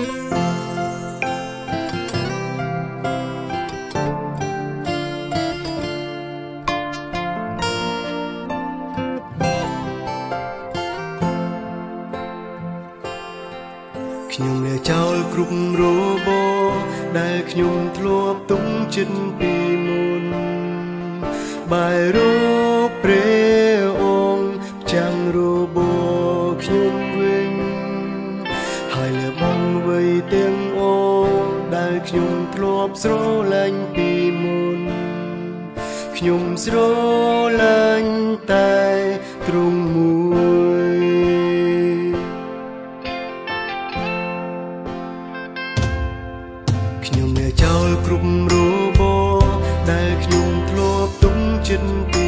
ខ្ញុំលាចោលគ្រប់របរដែលខ្ញុំធ្លាប់ទុំចិត្តពីមុនបាយរកព្រះអង្គចាំងរបរខ្ញុំវិញហើយលបងវ័យ ទាំងអដែលខ្ញុំធ្លាប់ស្រឡាញ់ពីមុនខ្ញុំស្រឡាញ់តែទ្រង់មួយខ្ញុំអ្នកចោលគ្រប់របរដែលខ្ញុំធ្លាប់ទុំចិត្ត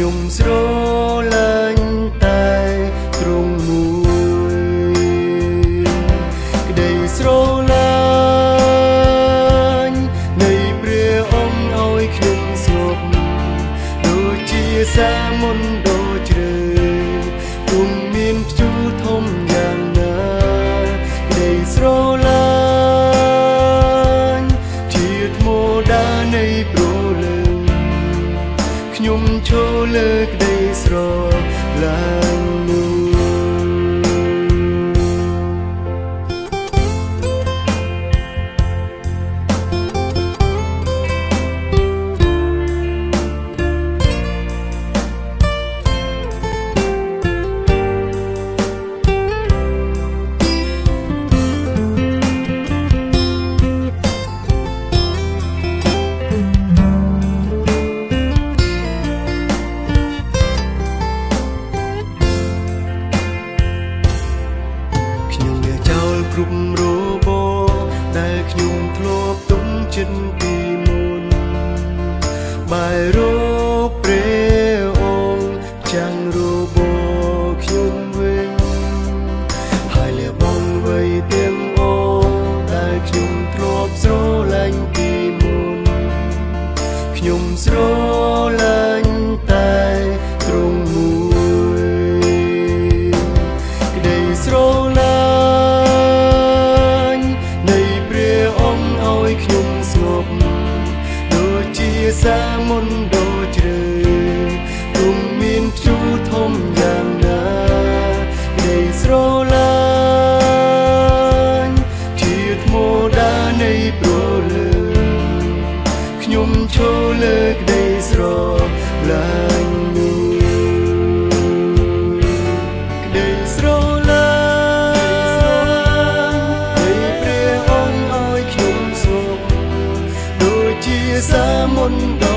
ញុំស្រឡាញ់តែទ្រង់មួយក្តីស្រឡាញ់នៃព្រះអង្គឲ្យខ្ញុំស្ងប់ដូចជាសាមុនដូ ញុំឈរលើក្តីស្រឡាញ់នោះខ្ញុំ គ្រប់របរដែលខ្ញុំធ្លាប់ទុំចិត្តពីមុនបាយរកព្រះអង្គចាំងរបរខ្ញុំវិញហើយលបងវ័យទាំងអដែលខ្ញុំធ្លាប់ស្រឡាញ់ពីមុនខ្ញុំស្រ mundo.